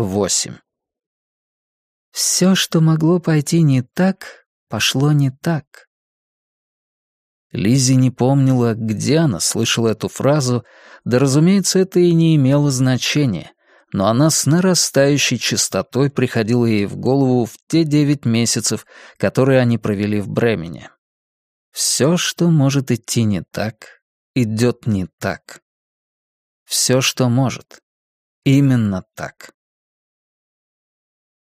8. Все, что могло пойти не так, пошло не так. Лизи не помнила, где она слышала эту фразу, да, разумеется, это и не имело значения, но она с нарастающей частотой приходила ей в голову в те девять месяцев, которые они провели в Бремене. Все, что может идти не так, идет не так. Все, что может. Именно так.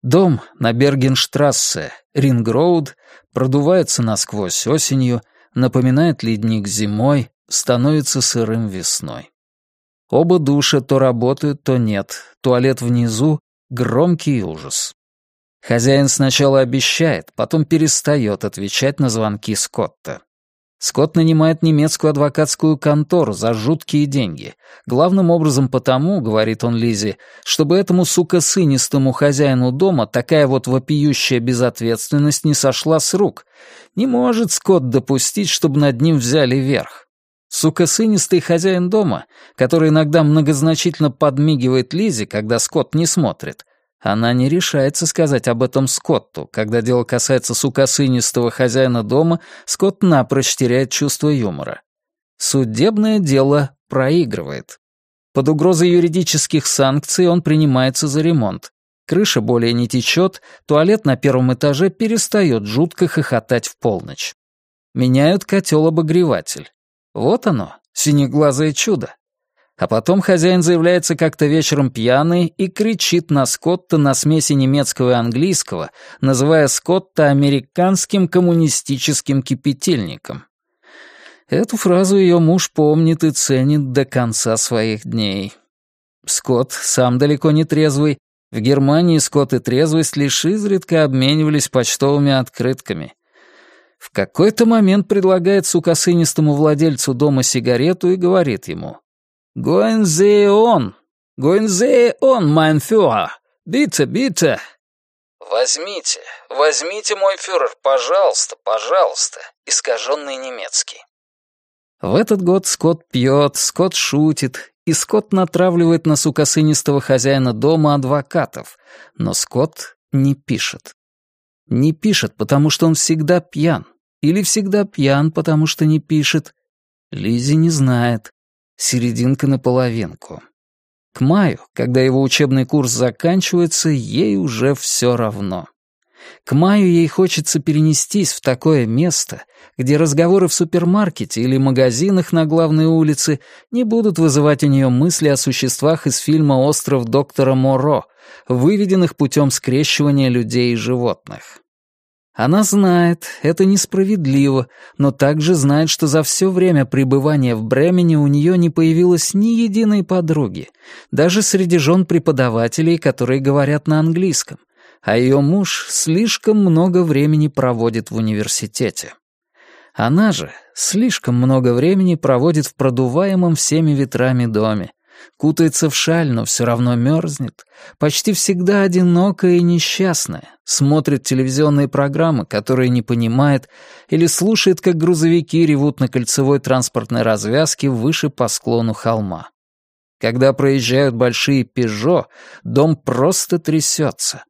Дом на Бергенштрассе, Рингроуд, продувается насквозь осенью, напоминает ледник зимой, становится сырым весной. Оба душа то работают, то нет, туалет внизу — громкий ужас. Хозяин сначала обещает, потом перестает отвечать на звонки Скотта. Скотт нанимает немецкую адвокатскую контору за жуткие деньги. Главным образом потому, говорит он Лизе, чтобы этому сука-сынистому хозяину дома такая вот вопиющая безответственность не сошла с рук. Не может Скотт допустить, чтобы над ним взяли верх. Сука-сынистый хозяин дома, который иногда многозначительно подмигивает Лизе, когда Скотт не смотрит, она не решается сказать об этом Скотту. Когда дело касается сукосынистого хозяина дома, Скотт напрочь теряет чувство юмора. Судебное дело проигрывает. Под угрозой юридических санкций он принимается за ремонт. Крыша более не течет, туалет на первом этаже перестает жутко хохотать в полночь. Меняют котел-обогреватель. Вот оно, синеглазое чудо. А потом хозяин заявляется как-то вечером пьяный и кричит на Скотта на смеси немецкого и английского, называя Скотта американским коммунистическим кипятильником. Эту фразу ее муж помнит и ценит до конца своих дней. Скотт сам далеко не трезвый. В Германии Скотт и трезвость лишь изредка обменивались почтовыми открытками. В какой-то момент предлагает сукосынистому владельцу дома сигарету и говорит ему «Goin zee on! Goin zee on, mein Führer! Bitte, bitte!» «Возьмите, возьмите, мой фюрер, пожалуйста, пожалуйста!» Искаженный немецкий. В этот год Скотт пьет, Скотт шутит, и Скотт натравливает на сукосынистого хозяина дома адвокатов, но Скотт не пишет. Не пишет, потому что он всегда пьян. Или всегда пьян, потому что не пишет. Лизи не знает серединка на половинку. К маю, когда его учебный курс заканчивается, ей уже все равно. К маю ей хочется перенестись в такое место, где разговоры в супермаркете или магазинах на главной улице не будут вызывать у нее мысли о существах из фильма «Остров доктора Моро», выведенных путем скрещивания людей и животных. Она знает, это несправедливо, но также знает, что за все время пребывания в Бремене у нее не появилось ни единой подруги, даже среди жен преподавателей, которые говорят на английском, а ее муж слишком много времени проводит в университете. Она же слишком много времени проводит в продуваемом всеми ветрами доме, Кутается в шаль, но все равно мерзнет. Почти всегда одинокая и несчастная. Смотрит телевизионные программы, которые не понимает, или слушает, как грузовики ревут на кольцевой транспортной развязке выше по склону холма. Когда проезжают большие «Пежо», дом просто трясется.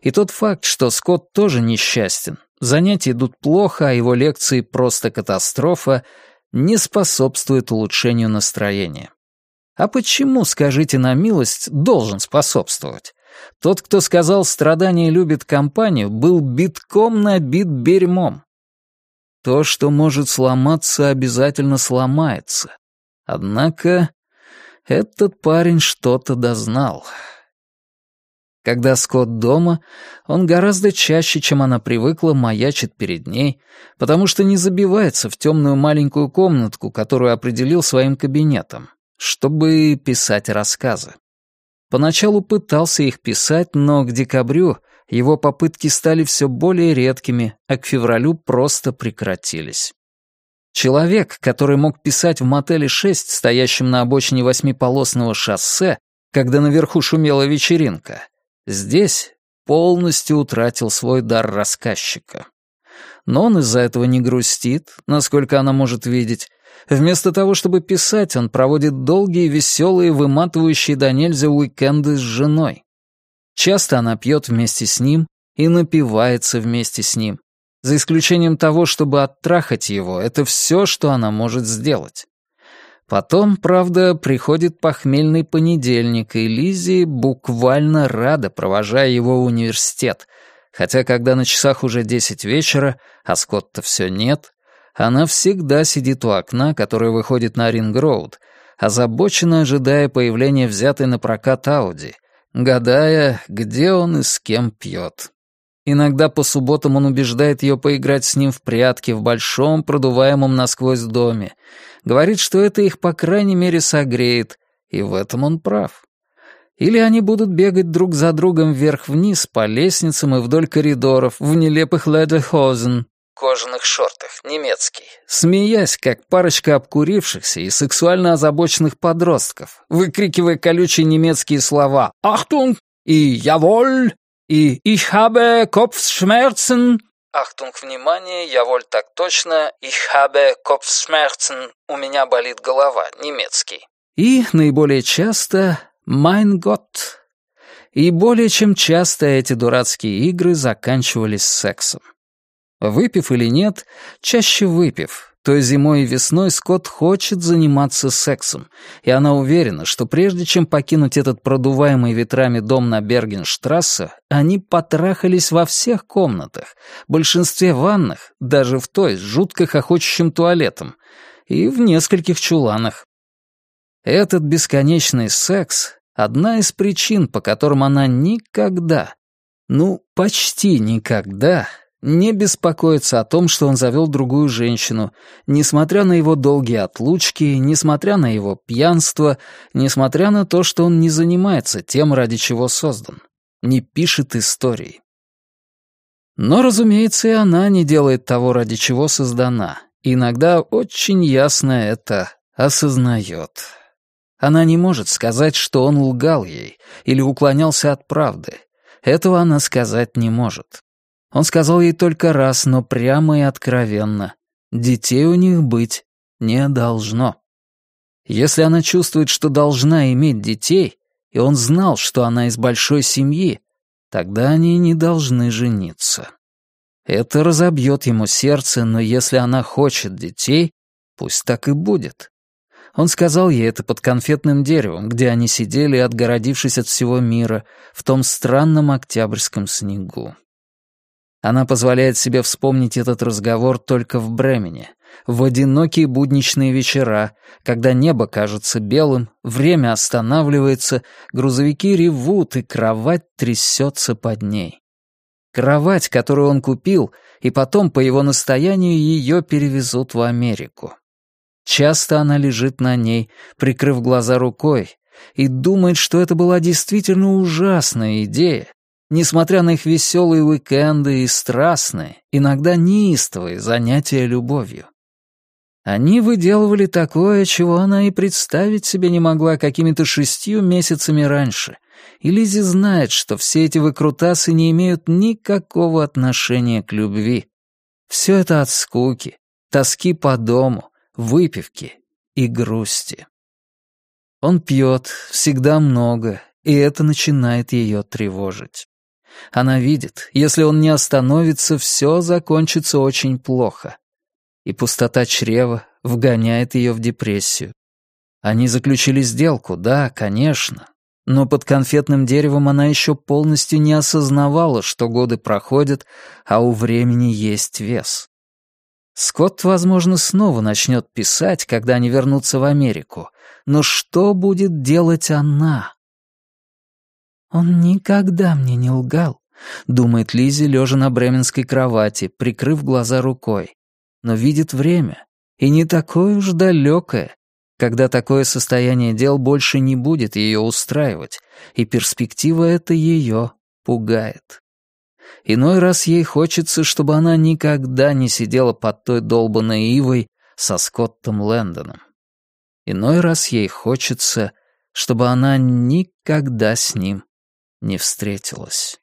И тот факт, что Скотт тоже несчастен, занятия идут плохо, а его лекции просто катастрофа, не способствует улучшению настроения. А почему, скажите на милость, должен способствовать? Тот, кто сказал «страдание любит компанию», был битком набит берьмом. То, что может сломаться, обязательно сломается. Однако этот парень что-то дознал. Когда Скотт дома, он гораздо чаще, чем она привыкла, маячит перед ней, потому что не забивается в темную маленькую комнатку, которую определил своим кабинетом чтобы писать рассказы. Поначалу пытался их писать, но к декабрю его попытки стали все более редкими, а к февралю просто прекратились. Человек, который мог писать в мотеле 6, стоящем на обочине восьмиполосного шоссе, когда наверху шумела вечеринка, здесь полностью утратил свой дар рассказчика. Но он из-за этого не грустит, насколько она может видеть, Вместо того, чтобы писать, он проводит долгие, веселые, выматывающие до нельзя уикенды с женой. Часто она пьет вместе с ним и напивается вместе с ним. За исключением того, чтобы оттрахать его, это все, что она может сделать. Потом, правда, приходит похмельный понедельник, и Лиззи буквально рада, провожая его в университет, хотя когда на часах уже десять вечера, а Скотта все нет, она всегда сидит у окна, которое выходит на Ринг-Роуд, озабоченно ожидая появления взятой на прокат Ауди, гадая, где он и с кем пьет. Иногда по субботам он убеждает ее поиграть с ним в прятки в большом продуваемом насквозь доме. Говорит, что это их по крайней мере согреет, и в этом он прав. Или они будут бегать друг за другом вверх-вниз по лестницам и вдоль коридоров в нелепых Lederhosen, кожаных шортах, немецкий, смеясь, как парочка обкурившихся и сексуально озабоченных подростков, выкрикивая колючие немецкие слова «Achtung!» и «Jawohl!» и «Ich habe Kopfschmerzen!» «Achtung, внимание, jawohl так точно, Ich habe Kopfschmerzen!» «У меня болит голова», немецкий. И наиболее часто «Mein Gott!» И более чем часто эти дурацкие игры заканчивались сексом. Выпив или нет, чаще выпив, то зимой и весной Скотт хочет заниматься сексом, и она уверена, что прежде чем покинуть этот продуваемый ветрами дом на Бергенштрассе, они потрахались во всех комнатах, большинстве ванных, даже в той с жутко хохочущим туалетом, и в нескольких чуланах. Этот бесконечный секс — одна из причин, по которым она никогда, ну, почти никогда не беспокоится о том, что он завел другую женщину, несмотря на его долгие отлучки, несмотря на его пьянство, несмотря на то, что он не занимается тем, ради чего создан, не пишет истории. Но, разумеется, и она не делает того, ради чего создана. иногда очень ясно это осознает. Она не может сказать, что он лгал ей или уклонялся от правды. Этого она сказать не может. Он сказал ей только раз, но прямо и откровенно. Детей у них быть не должно. Если она чувствует, что должна иметь детей, и он знал, что она из большой семьи, тогда они не должны жениться. Это разобьет ему сердце, но если она хочет детей, пусть так и будет. Он сказал ей это под конфетным деревом, где они сидели, отгородившись от всего мира, в том странном октябрьском снегу. Она позволяет себе вспомнить этот разговор только в Бремене, в одинокие будничные вечера, когда небо кажется белым, время останавливается, грузовики ревут, и кровать трясется под ней. Кровать, которую он купил, и потом по его настоянию ее перевезут в Америку. Часто она лежит на ней, прикрыв глаза рукой, и думает, что это была действительно ужасная идея, несмотря на их веселые уикенды и страстные, иногда неистовые занятия любовью. Они выделывали такое, чего она и представить себе не могла какими-то шестью месяцами раньше, и Лизи знает, что все эти выкрутасы не имеют никакого отношения к любви. Все это от скуки, тоски по дому, выпивки и грусти. Он пьет, всегда много, и это начинает ее тревожить. Она видит, если он не остановится, все закончится очень плохо. И пустота чрева вгоняет ее в депрессию. Они заключили сделку, да, конечно. Но под конфетным деревом она еще полностью не осознавала, что годы проходят, а у времени есть вес. Скотт, возможно, снова начнет писать, когда они вернутся в Америку. Но что будет делать она? «Он никогда мне не лгал», — думает Лизи, лежа на бременской кровати, прикрыв глаза рукой. Но видит время, и не такое уж далекое, когда такое состояние дел больше не будет ее устраивать, и перспектива эта ее пугает. Иной раз ей хочется, чтобы она никогда не сидела под той долбанной ивой со Скоттом Лэндоном. Иной раз ей хочется, чтобы она никогда с ним не встретилась.